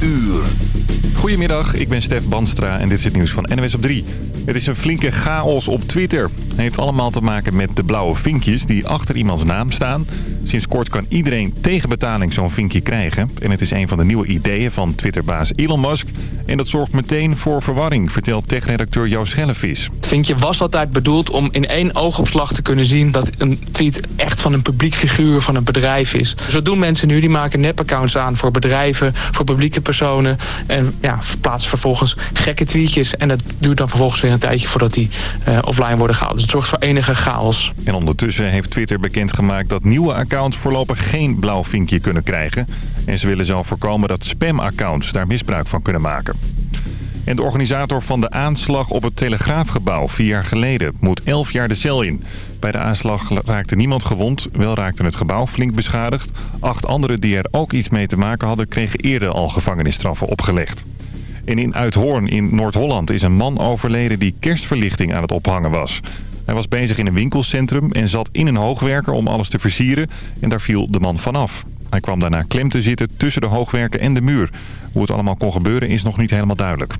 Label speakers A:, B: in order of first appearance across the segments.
A: uur.
B: Goedemiddag, ik ben Stef Banstra en dit is het nieuws van NWS op 3. Het is een flinke chaos op Twitter. Het heeft allemaal te maken met de blauwe vinkjes die achter iemands naam staan. Sinds kort kan iedereen tegen betaling zo'n vinkje krijgen. En het is een van de nieuwe ideeën van Twitterbaas Elon Musk. En dat zorgt meteen voor verwarring, vertelt tech-redacteur Joost Schellevis.
C: Het vinkje was altijd bedoeld om in één oogopslag te kunnen zien... dat een tweet echt van een publiek figuur van een bedrijf is. Dus wat doen mensen nu? Die maken nep-accounts aan voor bedrijven, voor publieke personen... en ja, plaatsen vervolgens gekke tweetjes. En dat duurt dan vervolgens weer een tijdje voordat die uh, offline worden gehaald. Dus het zorgt voor enige chaos.
B: En ondertussen heeft Twitter bekendgemaakt dat nieuwe accounts voorlopig geen blauw vinkje kunnen krijgen. En ze willen zo voorkomen dat spam-accounts daar misbruik van kunnen maken. En de organisator van de aanslag op het Telegraafgebouw vier jaar geleden moet 11 jaar de cel in. Bij de aanslag raakte niemand gewond, wel raakte het gebouw flink beschadigd. Acht anderen die er ook iets mee te maken hadden kregen eerder al gevangenisstraffen opgelegd. En in Uithoorn in Noord-Holland is een man overleden die kerstverlichting aan het ophangen was. Hij was bezig in een winkelcentrum en zat in een hoogwerker om alles te versieren. En daar viel de man vanaf. Hij kwam daarna klem te zitten tussen de hoogwerker en de muur. Hoe het allemaal kon gebeuren is nog niet helemaal duidelijk.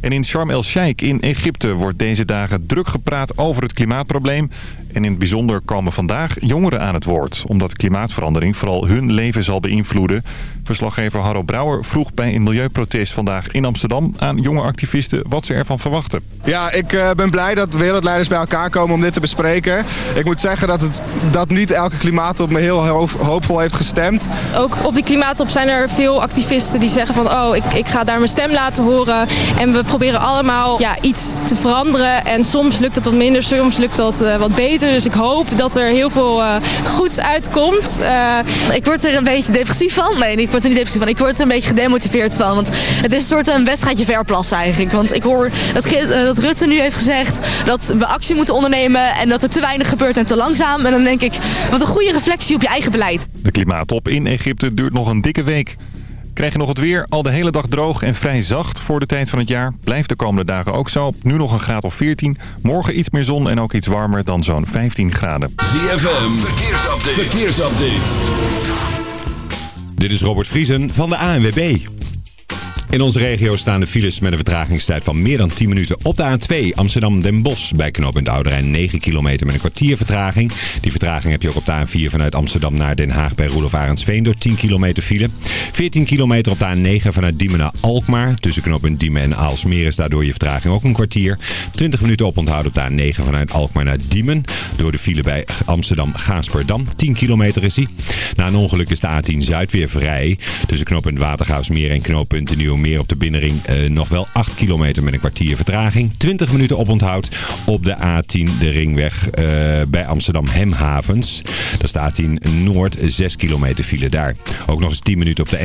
B: En in Sharm el-Sheikh in Egypte wordt deze dagen druk gepraat over het klimaatprobleem. En in het bijzonder komen vandaag jongeren aan het woord. Omdat klimaatverandering vooral hun leven zal beïnvloeden. Verslaggever Harro Brouwer vroeg bij een milieuprotest vandaag in Amsterdam aan jonge activisten wat ze ervan verwachten.
D: Ja, ik uh, ben blij dat wereldleiders bij elkaar komen om dit te bespreken. Ik moet zeggen dat, het, dat niet elke klimaatop me heel hoopvol heeft gestemd.
E: Ook op die klimaatop zijn er veel activisten die zeggen van oh, ik, ik ga daar mijn stem laten horen. En we proberen allemaal ja, iets te veranderen. En soms lukt het wat minder, soms lukt dat uh, wat beter. Dus ik hoop dat er heel veel uh, goeds uitkomt.
F: ik word er een beetje depressief van. Nee, niet word er niet depressief van. Ik word er een beetje gedemotiveerd van. Want het is een soort een wedstrijdje verplassen eigenlijk. Want ik hoor dat, dat Rutte nu heeft gezegd dat we actie moeten ondernemen. En dat er te weinig gebeurt en te langzaam. En dan denk ik, wat een goede reflectie op je eigen beleid.
B: De klimaattop in Egypte duurt nog een dikke week. Krijg je nog het weer, al de hele dag droog en vrij zacht voor de tijd van het jaar. Blijft de komende dagen ook zo. Nu nog een graad of 14. Morgen iets meer zon en ook iets warmer dan zo'n 15 graden.
A: ZFM, verkeersupdate. verkeersupdate.
G: Dit is Robert Vriesen van de ANWB. In onze regio staan de files met een vertragingstijd van meer dan 10 minuten op de A2 Amsterdam-Den Bosch. Bij knooppunt Ouderijn 9 kilometer met een kwartier vertraging. Die vertraging heb je ook op de A4 vanuit Amsterdam naar Den Haag bij Roelof Arendsveen door 10 kilometer file. 14 kilometer op de A9 vanuit Diemen naar Alkmaar. Tussen knooppunt Diemen en Aalsmeer is daardoor je vertraging ook een kwartier. 20 minuten op onthoud op de A9 vanuit Alkmaar naar Diemen. Door de file bij Amsterdam-Gaasperdam. 10 kilometer is die. Na een ongeluk is de A10 Zuid weer vrij. Tussen knooppunt Watergaasmeer en knooppunt de Nieuwe meer op de binnenring uh, nog wel 8 kilometer met een kwartier vertraging. 20 minuten op onthoud op de A10, de ringweg uh, bij Amsterdam Hemhavens. Dat staat in Noord 6 kilometer file daar. Ook nog eens 10 minuten op de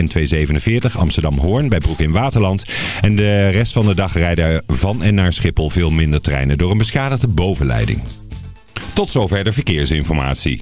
G: N247 Amsterdam Hoorn bij Broek in Waterland. En de rest van de dag rijden van en naar Schiphol veel minder treinen door een beschadigde bovenleiding. Tot zover de verkeersinformatie.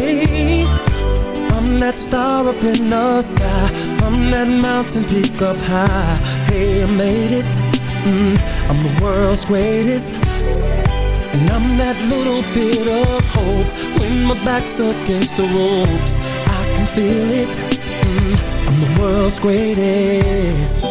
H: that star up in the sky. I'm that mountain peak up high. Hey, I made it. Mm, I'm the world's greatest. And I'm that little bit of hope when my back's against the ropes. I can feel it. Mm, I'm the world's greatest.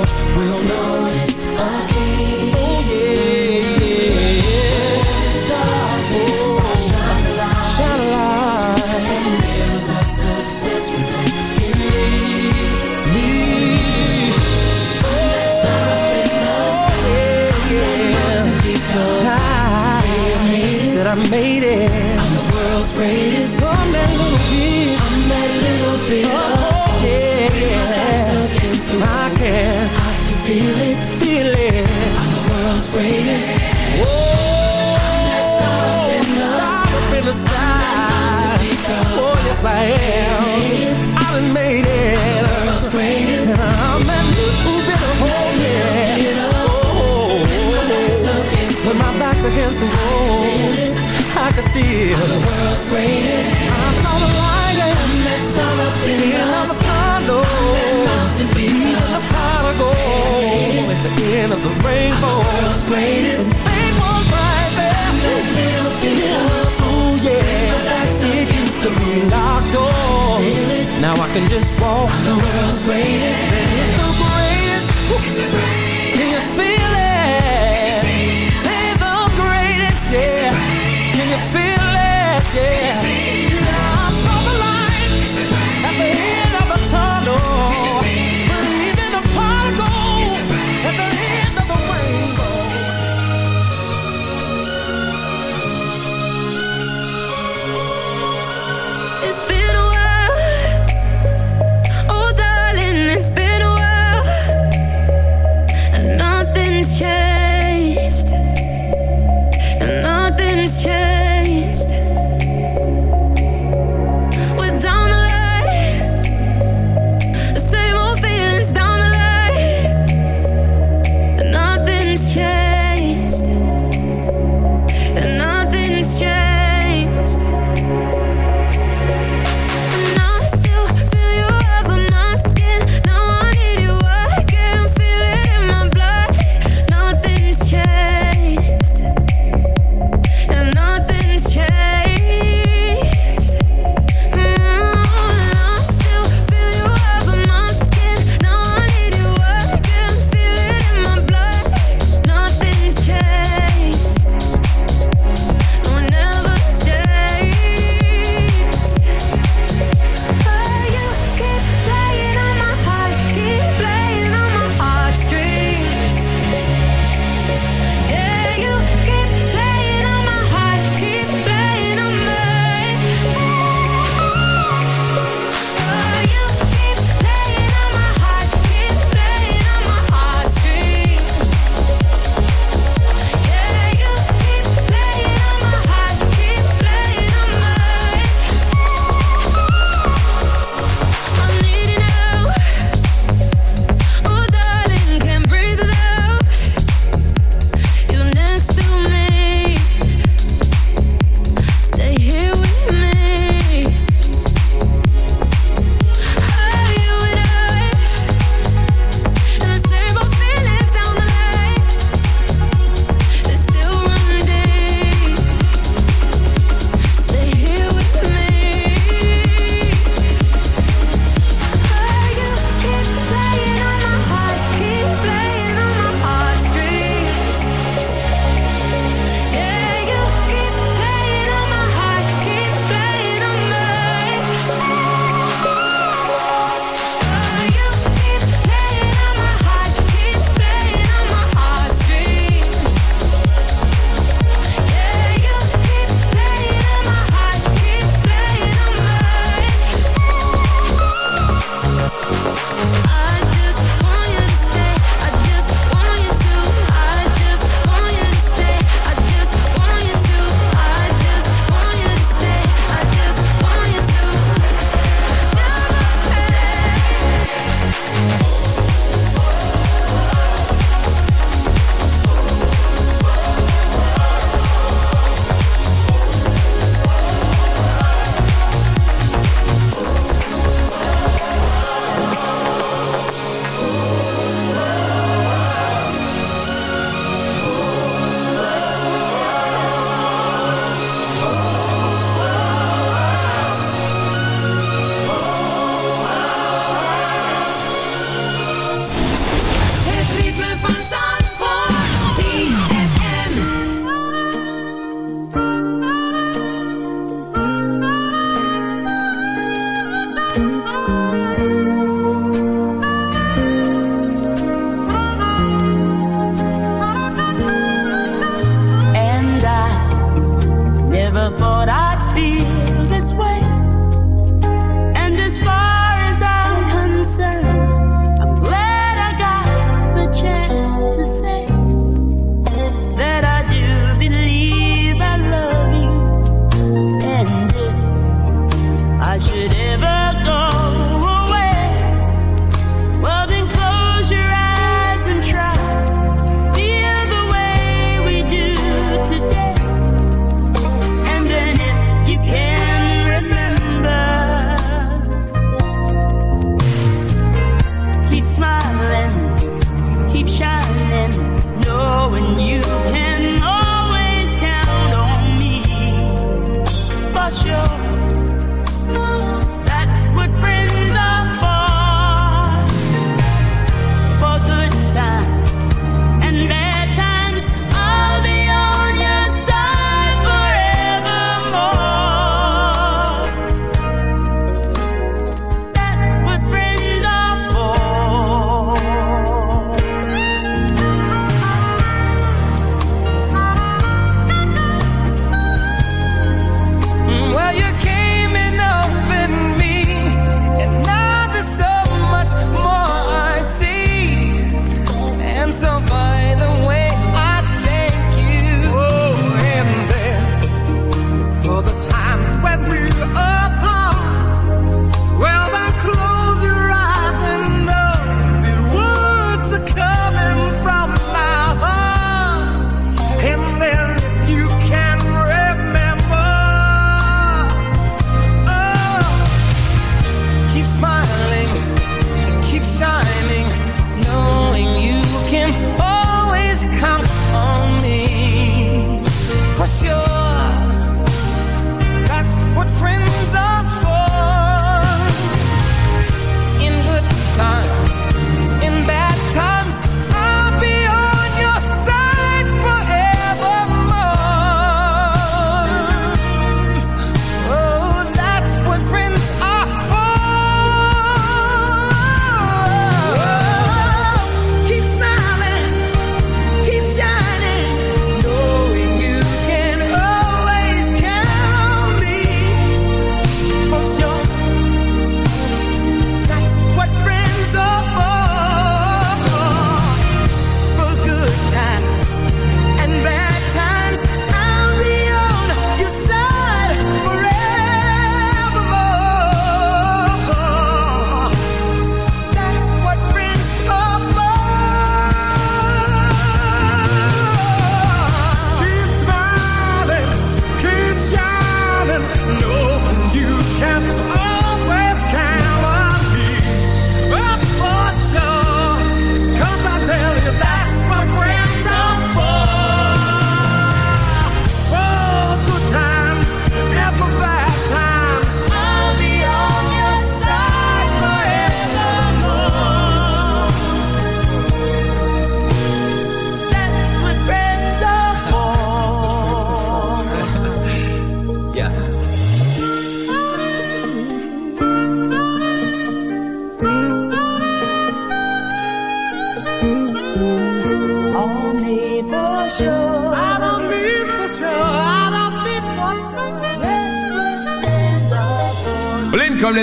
H: I it. I'm the world's greatest. Oh, I'm that little bit. I'm that little bit. Oh, yeah. I can. I can feel it. Feel it. I'm the world's greatest. Whoa. Star up in the sky. Oh, yes, I am. I done made it. I'm the world's And I'm that little bit of hope, yeah. Oh, when my back's against the wall, I can feel the world's greatest. I saw the light and that sun up in the condo. Even the pot of gold at the end of the rainbow. I'm The world's greatest. And fame was right there. That little bit of ooh yeah. To be locked doors. Now I can just walk. I'm the world's greatest. And it's the greatest.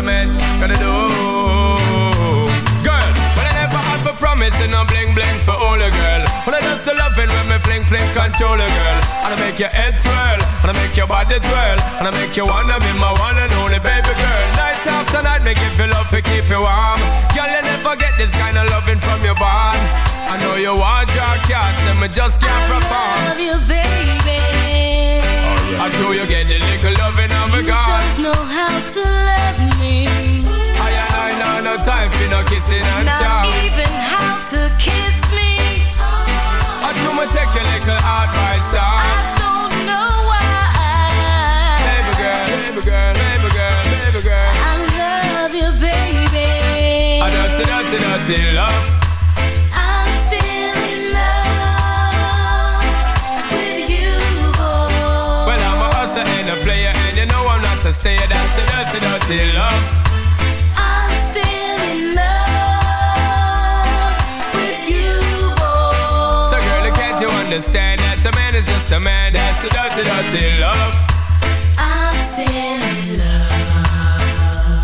I: A man gotta do. Girl, when I never had for promising, I'm bling bling for all a girl. When I just love it when me fling fling control a girl. And I make your head swirl, and I make your body twirl, and I make you wanna be my one and only baby girl. Night after night, make you feel love to keep you warm. Girl, you never get this kind of loving from your bond. I know you want your cat, and me just can't perform.
J: love you, baby.
I: I know you get the little loving of a
J: You
I: God.
J: don't know how to love
I: I and I know no time for no kissing and
J: Not
I: chow.
J: even how to kiss me.
I: I do me take your little advice down.
J: I don't know why.
I: Baby girl, baby girl, baby girl, baby girl.
J: I love you, baby.
I: I don't see nothing, nothing love.
J: I'm still in love with you, boy.
I: Well, I'm a hustler and a player, and you know I'm not a stayer. Dirty, dirty love.
J: I'm still in love with you, boy.
I: So, girl, can't you understand that a man is just a man? That's a dirty, dirty love.
J: I'm still in love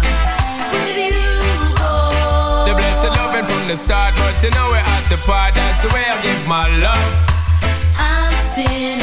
J: with you, boy.
I: The blessed loving from the start, but you know we're at the part. That's the way I give my love.
J: I'm still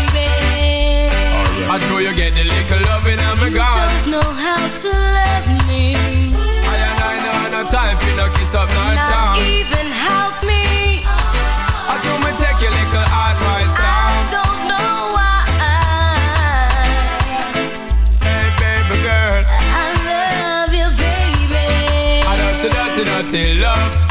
I: I know you get the little loving and me
J: You don't know how to love me.
I: I and I know no time for no kiss up, no
J: Not even help me.
I: I do me take your little advice
J: I
I: down.
J: don't know why.
I: Hey, baby girl.
J: I love you, baby.
I: I don't see nothing, nothing love.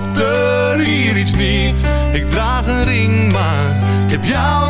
K: Klopt er hier iets niet. Ik draag een ring, maar ik heb jou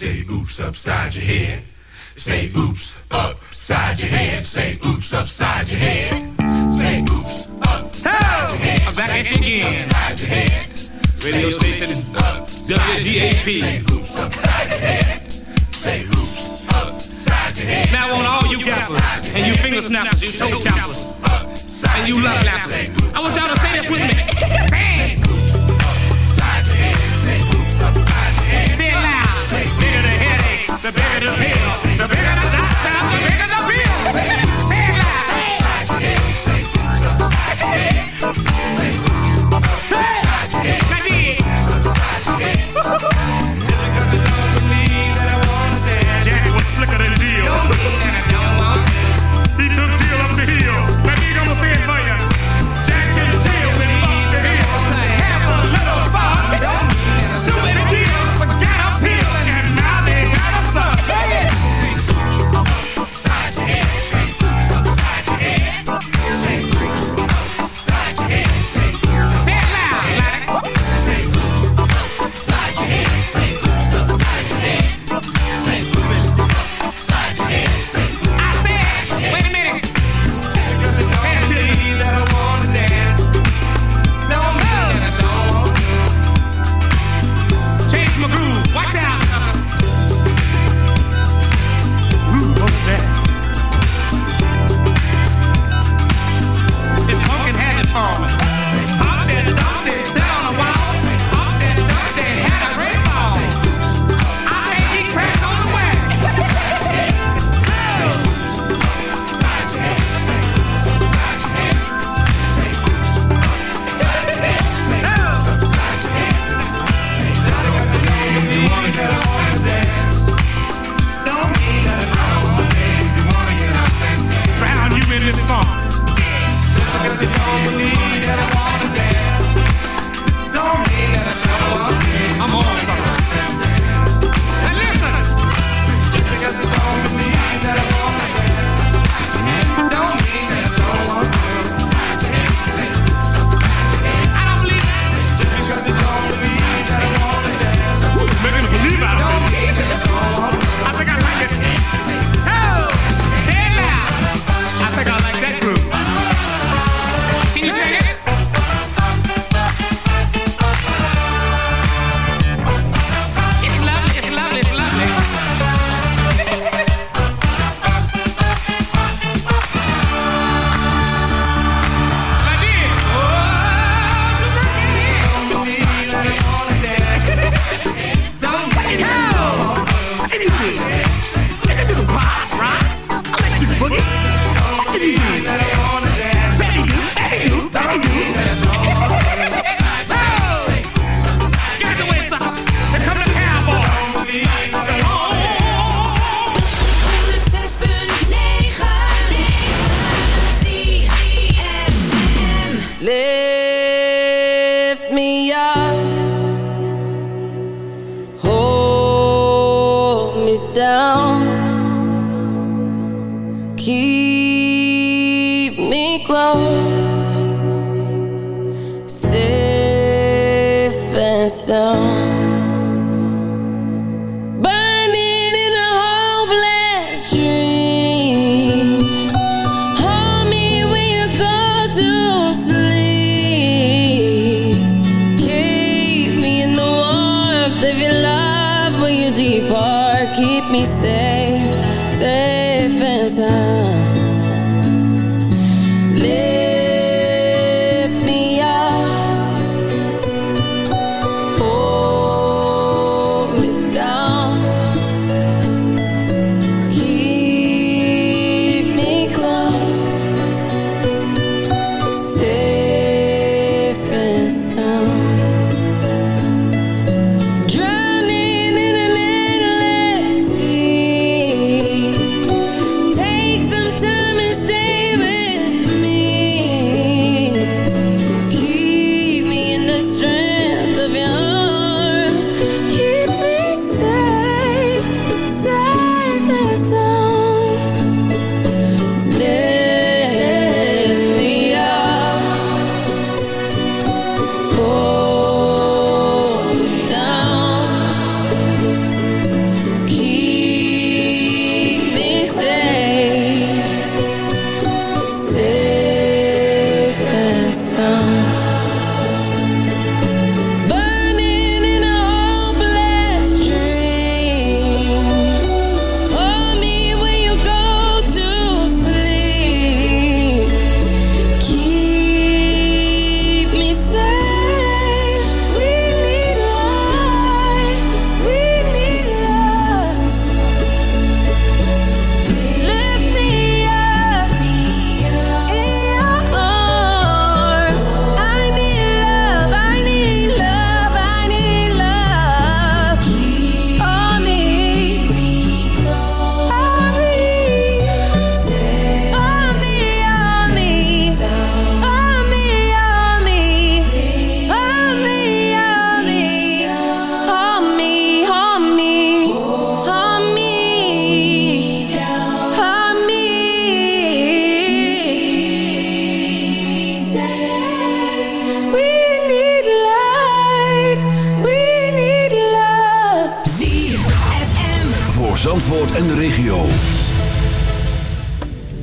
L: Say oops upside your head. Say oops upside your head. Say oops upside your head. Say oops upside your head.
M: I'm back at you again. Radio station
N: is
A: WGAP.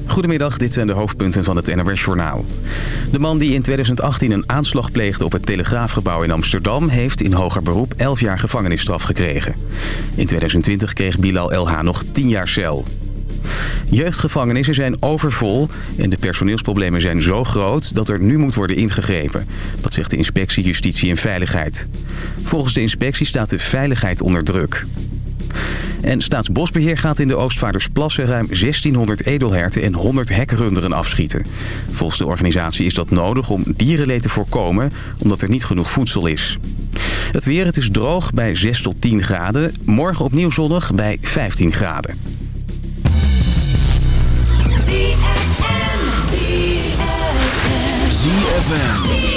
O: Goedemiddag, dit zijn de hoofdpunten van het NOS-journaal. De man die in 2018 een aanslag pleegde op het Telegraafgebouw in Amsterdam... heeft in hoger beroep 11 jaar gevangenisstraf gekregen. In 2020 kreeg Bilal LH nog 10 jaar cel. Jeugdgevangenissen zijn overvol en de personeelsproblemen zijn zo groot dat er nu moet worden ingegrepen. Dat zegt de inspectie Justitie en Veiligheid. Volgens de inspectie staat de veiligheid onder druk. En Staatsbosbeheer gaat in de Oostvaardersplassen ruim 1600 edelherten en 100 hekrunderen afschieten. Volgens de organisatie is dat nodig om dierenleed te voorkomen, omdat er niet genoeg voedsel is. Het weer, het is droog bij 6 tot 10 graden. Morgen opnieuw zonnig bij 15 graden.
A: ZFM.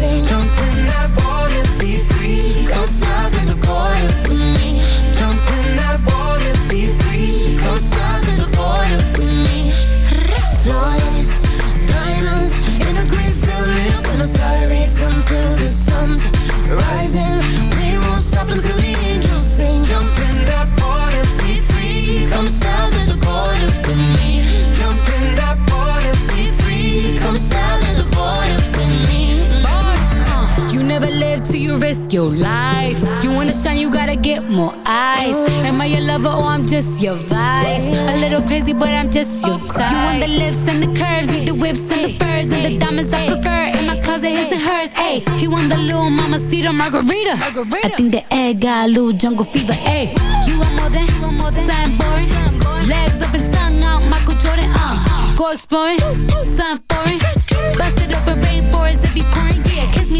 P: sing.
Q: Just. You want the lips and the curves, need the whips and the furs and the diamonds I prefer. In my closet, his and hers. Ayy, he want the little mama cedar margarita. I think the egg got a little jungle fever. Ayy, you want more than, you more boring. Legs up and tongue out, Michael Jordan. Uh, go exploring, something foreign. Bust it open, rainforest if you pouring.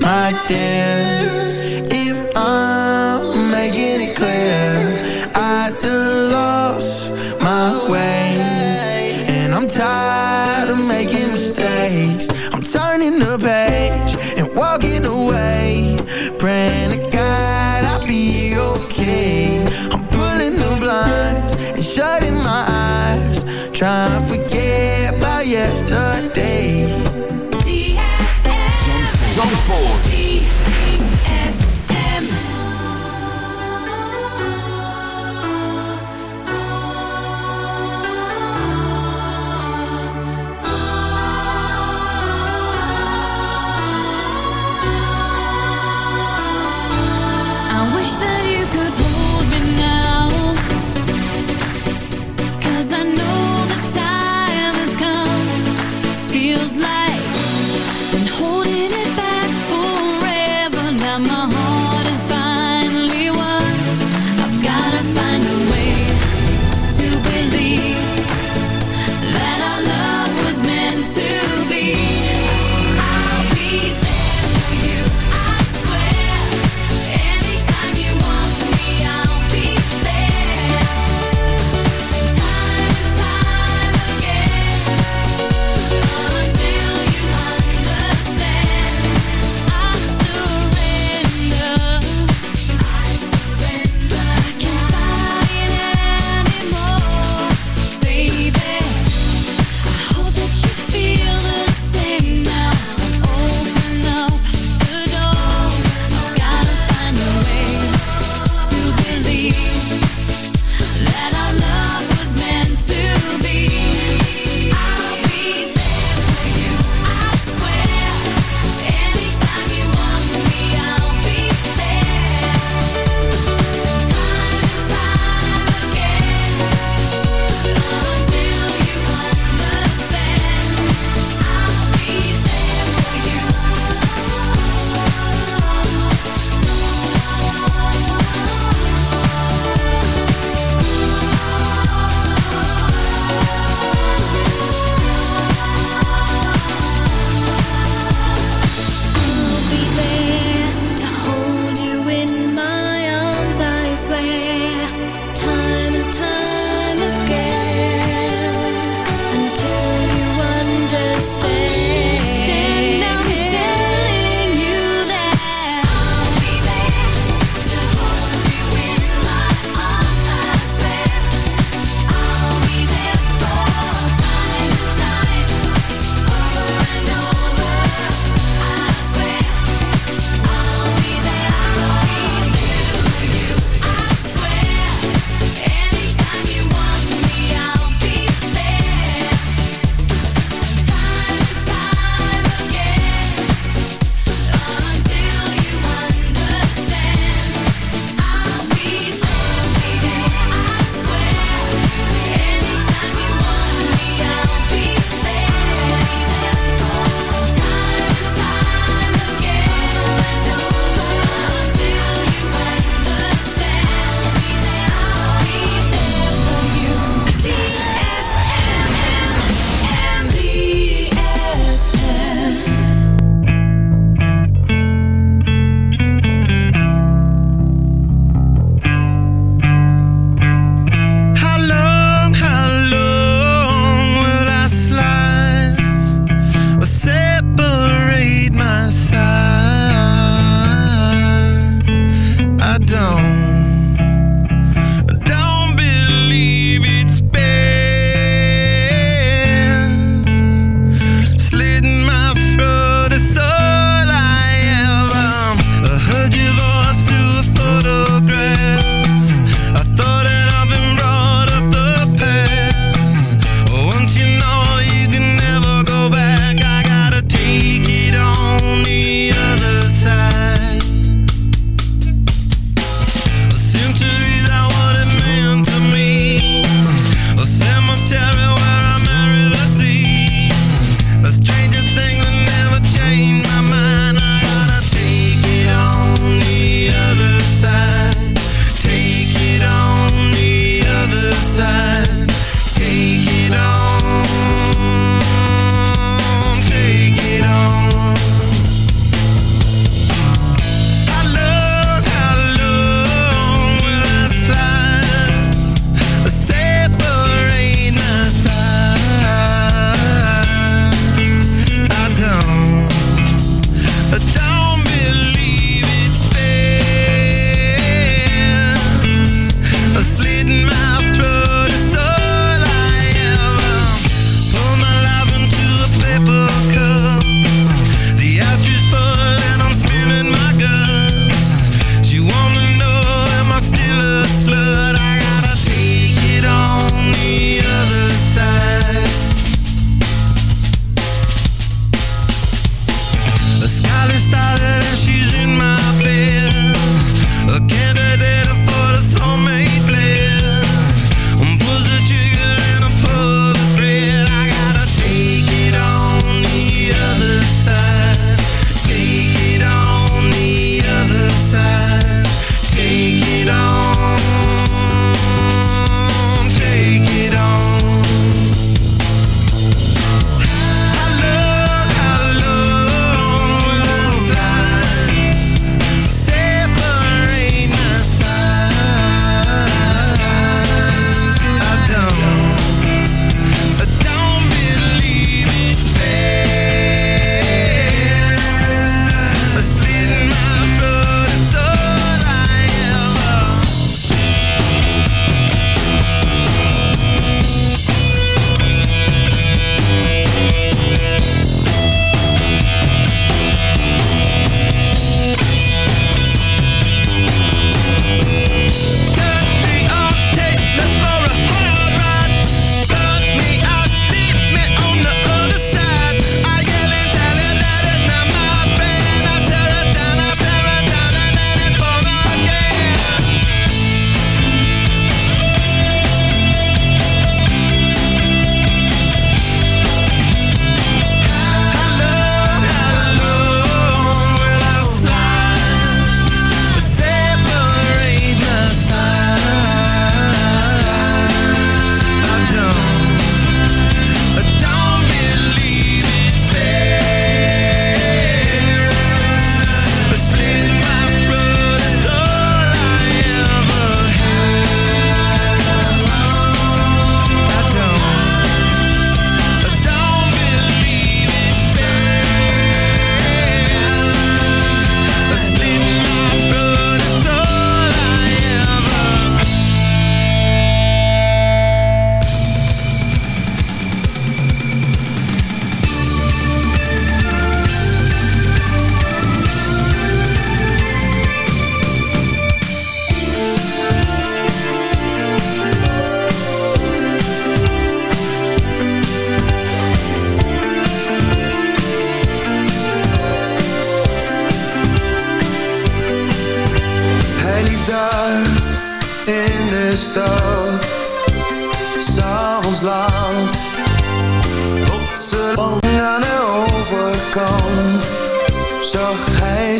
R: my dear, if I'm making it clear. I done lost my way, and I'm tired of making mistakes. I'm turning the page and walking away, praying to God I'll be okay. I'm pulling the blinds and shutting my eyes, trying to forget about yesterday.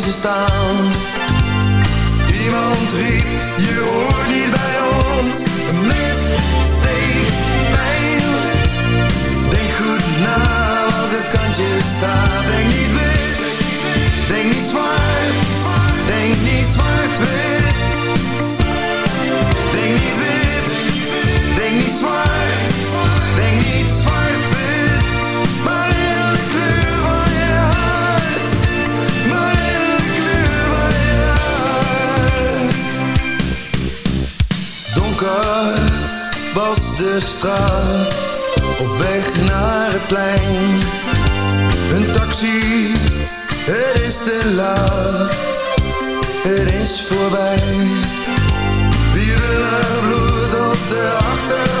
K: vezes tão straat, op weg naar het plein. Een taxi, het is te laat, het is voorbij. Bieren bloed op de
A: achter.